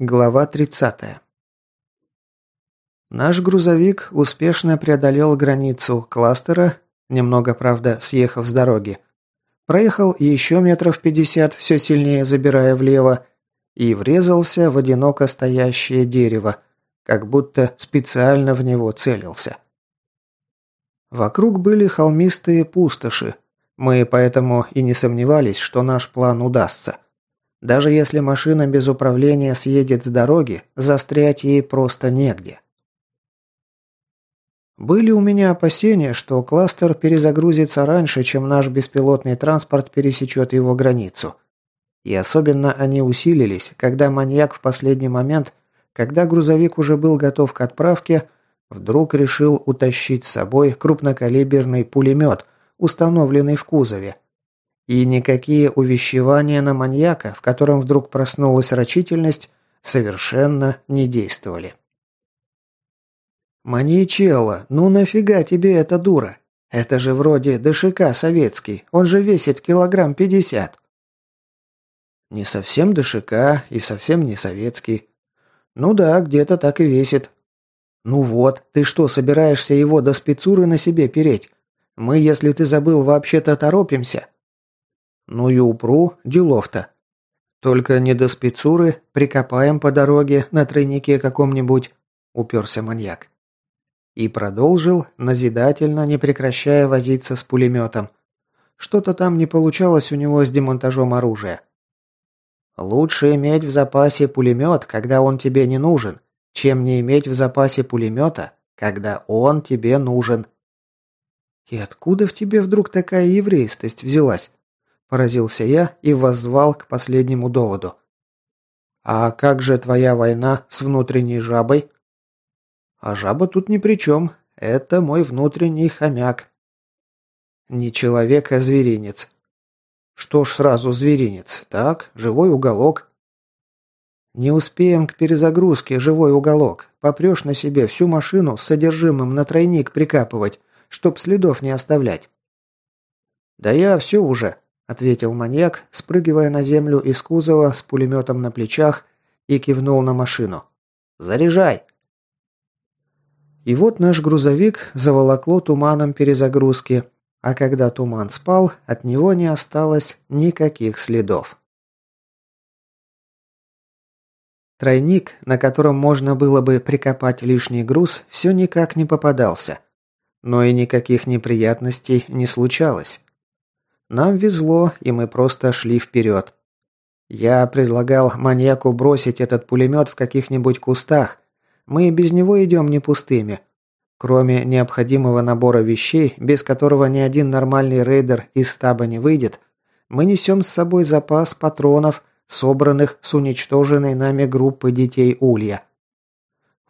Глава 30. Наш грузовик успешно преодолел границу кластера, немного, правда, съехав с дороги. Проехал еще метров пятьдесят, все сильнее забирая влево, и врезался в одиноко стоящее дерево, как будто специально в него целился. Вокруг были холмистые пустоши. Мы поэтому и не сомневались, что наш план удастся. Даже если машина без управления съедет с дороги, застрять ей просто негде. Были у меня опасения, что кластер перезагрузится раньше, чем наш беспилотный транспорт пересечет его границу. И особенно они усилились, когда маньяк в последний момент, когда грузовик уже был готов к отправке, вдруг решил утащить с собой крупнокалиберный пулемет, установленный в кузове, и никакие увещевания на маньяка, в котором вдруг проснулась рачительность, совершенно не действовали. «Маньячелло, ну нафига тебе эта дура? Это же вроде ДШК советский, он же весит килограмм пятьдесят». «Не совсем ДШК и совсем не советский. Ну да, где-то так и весит». «Ну вот, ты что, собираешься его до спецуры на себе переть? Мы, если ты забыл, вообще-то торопимся». Ну и упру, делов-то. Только не до спецуры, прикопаем по дороге на тройнике каком-нибудь, уперся маньяк. И продолжил, назидательно, не прекращая возиться с пулеметом. Что-то там не получалось у него с демонтажом оружия. Лучше иметь в запасе пулемет, когда он тебе не нужен, чем не иметь в запасе пулемета, когда он тебе нужен. И откуда в тебе вдруг такая еврейстость взялась? Поразился я и воззвал к последнему доводу. «А как же твоя война с внутренней жабой?» «А жаба тут ни при чем. Это мой внутренний хомяк». «Не человек, а зверинец». «Что ж сразу зверинец? Так, живой уголок». «Не успеем к перезагрузке, живой уголок. Попрешь на себе всю машину с содержимым на тройник прикапывать, чтоб следов не оставлять». «Да я все уже», – ответил маньяк, спрыгивая на землю из кузова с пулеметом на плечах и кивнул на машину. «Заряжай!» И вот наш грузовик заволокло туманом перезагрузки, а когда туман спал, от него не осталось никаких следов. Тройник, на котором можно было бы прикопать лишний груз, все никак не попадался. Но и никаких неприятностей не случалось. Нам везло, и мы просто шли вперед. Я предлагал маньяку бросить этот пулемет в каких-нибудь кустах. Мы без него идем не пустыми. Кроме необходимого набора вещей, без которого ни один нормальный рейдер из стаба не выйдет, мы несем с собой запас патронов, собранных с уничтоженной нами группы детей Улья.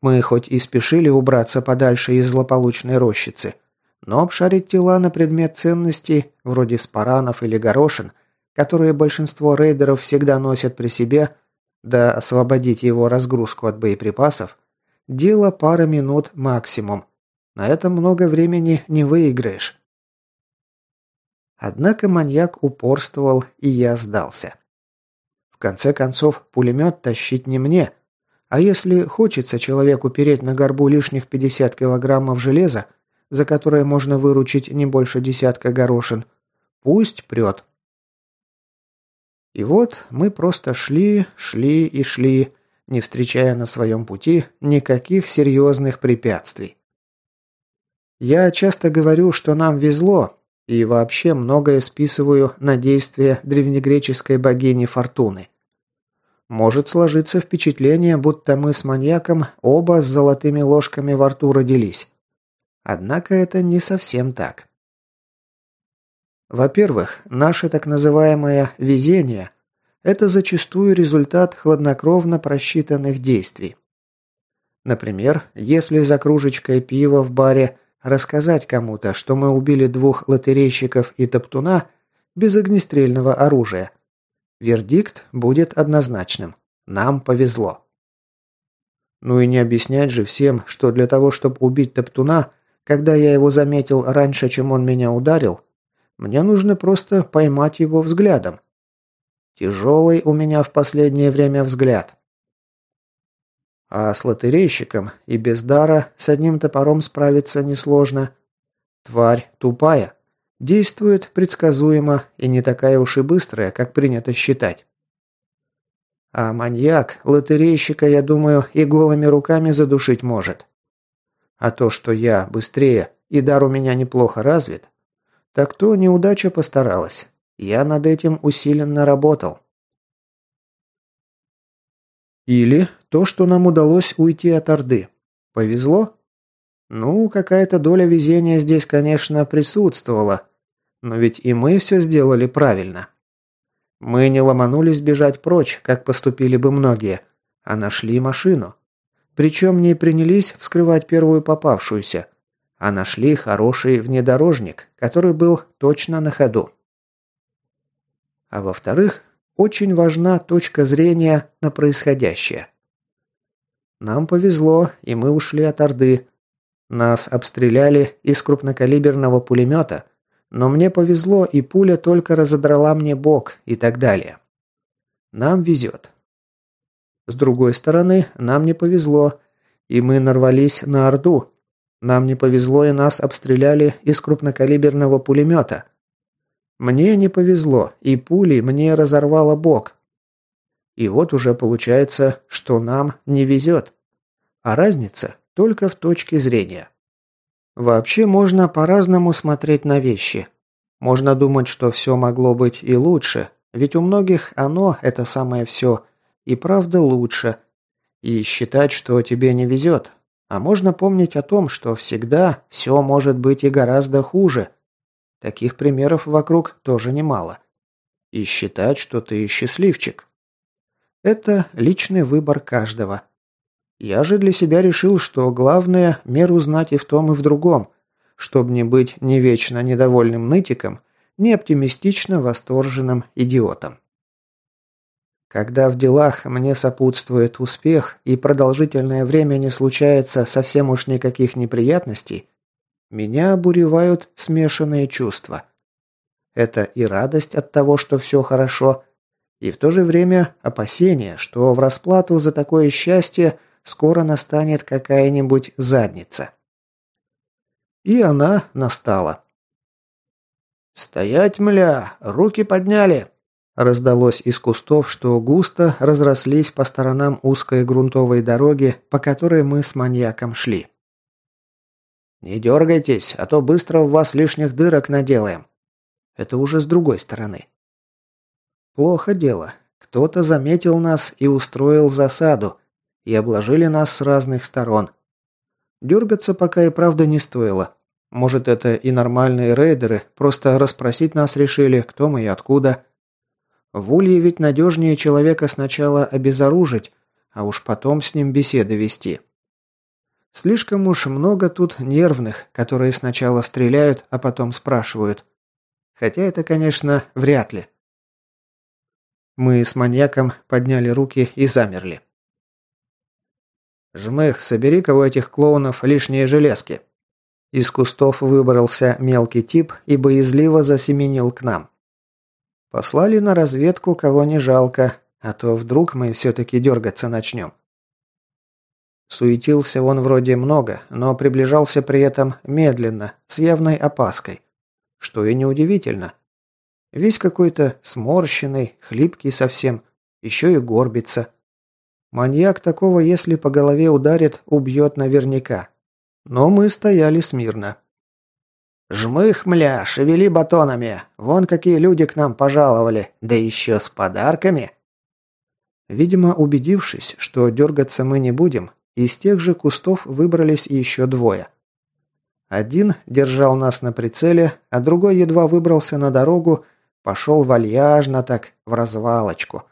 Мы хоть и спешили убраться подальше из злополучной рощицы, но обшарить тела на предмет ценностей, вроде спаранов или горошин, которые большинство рейдеров всегда носят при себе, да освободить его разгрузку от боеприпасов, дело пара минут максимум. На это много времени не выиграешь. Однако маньяк упорствовал, и я сдался. В конце концов, пулемет тащить не мне. А если хочется человеку переть на горбу лишних 50 килограммов железа, за которое можно выручить не больше десятка горошин. Пусть прет. И вот мы просто шли, шли и шли, не встречая на своем пути никаких серьезных препятствий. Я часто говорю, что нам везло, и вообще многое списываю на действия древнегреческой богини Фортуны. Может сложиться впечатление, будто мы с маньяком оба с золотыми ложками во рту родились. Однако это не совсем так. Во-первых, наше так называемое «везение» – это зачастую результат хладнокровно просчитанных действий. Например, если за кружечкой пива в баре рассказать кому-то, что мы убили двух лотерейщиков и топтуна без огнестрельного оружия, вердикт будет однозначным. Нам повезло. Ну и не объяснять же всем, что для того, чтобы убить топтуна, когда я его заметил раньше, чем он меня ударил, мне нужно просто поймать его взглядом. Тяжелый у меня в последнее время взгляд. А с лотерейщиком и без дара с одним топором справиться несложно. Тварь тупая. Действует предсказуемо и не такая уж и быстрая, как принято считать. А маньяк лотерейщика, я думаю, и голыми руками задушить может. А то, что я быстрее и дар у меня неплохо развит, так то неудача постаралась. Я над этим усиленно работал. Или то, что нам удалось уйти от Орды. Повезло? Ну, какая-то доля везения здесь, конечно, присутствовала. Но ведь и мы все сделали правильно. Мы не ломанулись бежать прочь, как поступили бы многие, а нашли машину. Причем не принялись вскрывать первую попавшуюся, а нашли хороший внедорожник, который был точно на ходу. А во-вторых, очень важна точка зрения на происходящее. Нам повезло, и мы ушли от Орды. Нас обстреляли из крупнокалиберного пулемета, но мне повезло, и пуля только разодрала мне бок и так далее. Нам везет. С другой стороны, нам не повезло, и мы нарвались на Орду. Нам не повезло, и нас обстреляли из крупнокалиберного пулемета. Мне не повезло, и пули мне разорвало бок. И вот уже получается, что нам не везет. А разница только в точке зрения. Вообще можно по-разному смотреть на вещи. Можно думать, что все могло быть и лучше, ведь у многих оно, это самое все, и правда лучше. И считать, что тебе не везет. А можно помнить о том, что всегда все может быть и гораздо хуже. Таких примеров вокруг тоже немало. И считать, что ты счастливчик. Это личный выбор каждого. Я же для себя решил, что главное – меру знать и в том, и в другом, чтобы не быть не вечно недовольным нытиком, не оптимистично восторженным идиотом. Когда в делах мне сопутствует успех и продолжительное время не случается совсем уж никаких неприятностей, меня обуревают смешанные чувства. Это и радость от того, что все хорошо, и в то же время опасение, что в расплату за такое счастье – скоро настанет какая-нибудь задница. И она настала. «Стоять, мля! Руки подняли!» Раздалось из кустов, что густо разрослись по сторонам узкой грунтовой дороги, по которой мы с маньяком шли. «Не дергайтесь, а то быстро в вас лишних дырок наделаем». Это уже с другой стороны. Плохо дело. Кто-то заметил нас и устроил засаду, и обложили нас с разных сторон. Дергаться пока и правда не стоило. Может, это и нормальные рейдеры, просто расспросить нас решили, кто мы и откуда. В Улье ведь надежнее человека сначала обезоружить, а уж потом с ним беседы вести. Слишком уж много тут нервных, которые сначала стреляют, а потом спрашивают. Хотя это, конечно, вряд ли. Мы с маньяком подняли руки и замерли. «Жмых, собери-ка у этих клоунов лишние железки». Из кустов выбрался мелкий тип и боязливо засеменил к нам. Послали на разведку, кого не жалко, а то вдруг мы все-таки дергаться начнем. Суетился он вроде много, но приближался при этом медленно, с явной опаской. Что и неудивительно. Весь какой-то сморщенный, хлипкий совсем, еще и горбится. Маньяк такого, если по голове ударит, убьет наверняка. Но мы стояли смирно. «Жмых, мля, шевели батонами! Вон какие люди к нам пожаловали, да еще с подарками!» Видимо, убедившись, что дергаться мы не будем, из тех же кустов выбрались еще двое. Один держал нас на прицеле, а другой едва выбрался на дорогу, пошел вальяжно так, в развалочку.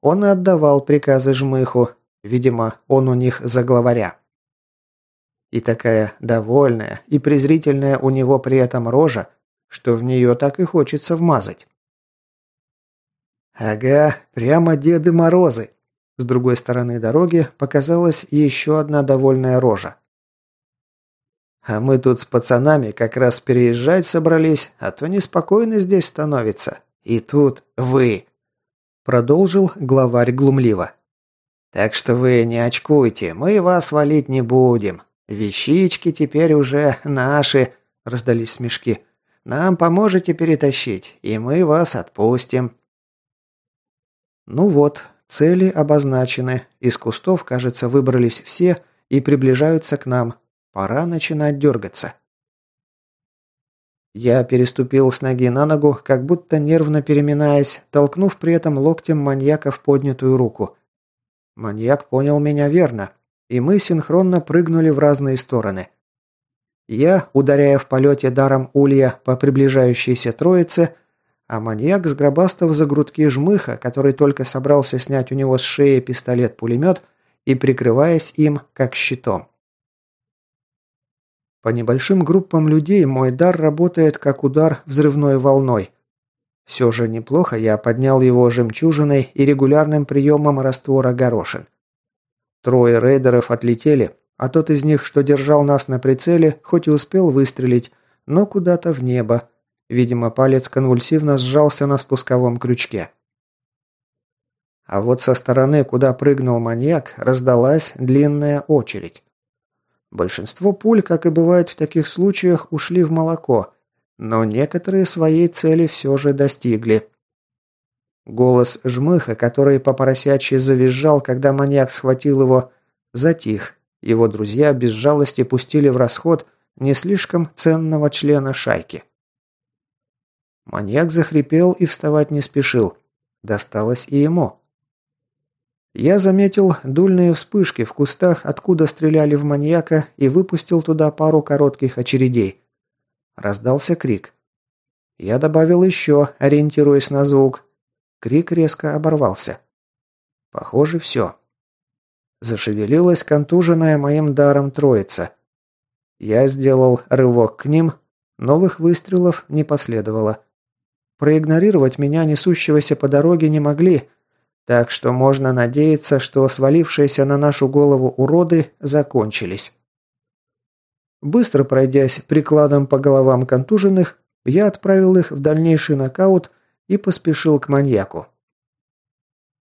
Он и отдавал приказы жмыху, видимо, он у них за главаря. И такая довольная и презрительная у него при этом рожа, что в нее так и хочется вмазать. Ага, прямо Деды Морозы. С другой стороны дороги показалась еще одна довольная рожа. А мы тут с пацанами как раз переезжать собрались, а то неспокойно здесь становится. И тут вы. Продолжил главарь глумливо. Так что вы не очкуйте, мы вас валить не будем. Вещички теперь уже наши, раздались смешки. Нам поможете перетащить, и мы вас отпустим. Ну вот, цели обозначены. Из кустов, кажется, выбрались все и приближаются к нам. Пора начинать дергаться. Я переступил с ноги на ногу, как будто нервно переминаясь, толкнув при этом локтем маньяка в поднятую руку. Маньяк понял меня верно, и мы синхронно прыгнули в разные стороны. Я, ударяя в полете даром улья по приближающейся троице, а маньяк, сгробастав за грудки жмыха, который только собрался снять у него с шеи пистолет-пулемет и прикрываясь им, как щитом. По небольшим группам людей мой дар работает как удар взрывной волной. Все же неплохо я поднял его жемчужиной и регулярным приемом раствора горошин. Трое рейдеров отлетели, а тот из них, что держал нас на прицеле, хоть и успел выстрелить, но куда-то в небо. Видимо, палец конвульсивно сжался на спусковом крючке. А вот со стороны, куда прыгнул маньяк, раздалась длинная очередь. Большинство пуль, как и бывает в таких случаях, ушли в молоко, но некоторые своей цели все же достигли. Голос жмыха, который по завизжал, когда маньяк схватил его, затих. Его друзья без жалости пустили в расход не слишком ценного члена шайки. Маньяк захрипел и вставать не спешил. Досталось и ему. Я заметил дульные вспышки в кустах, откуда стреляли в маньяка, и выпустил туда пару коротких очередей. Раздался крик. Я добавил еще, ориентируясь на звук. Крик резко оборвался. Похоже, все. Зашевелилась контуженная моим даром троица. Я сделал рывок к ним, новых выстрелов не последовало. Проигнорировать меня, несущегося по дороге, не могли, так что можно надеяться, что свалившиеся на нашу голову уроды закончились. Быстро пройдясь прикладом по головам контуженных, я отправил их в дальнейший нокаут и поспешил к маньяку.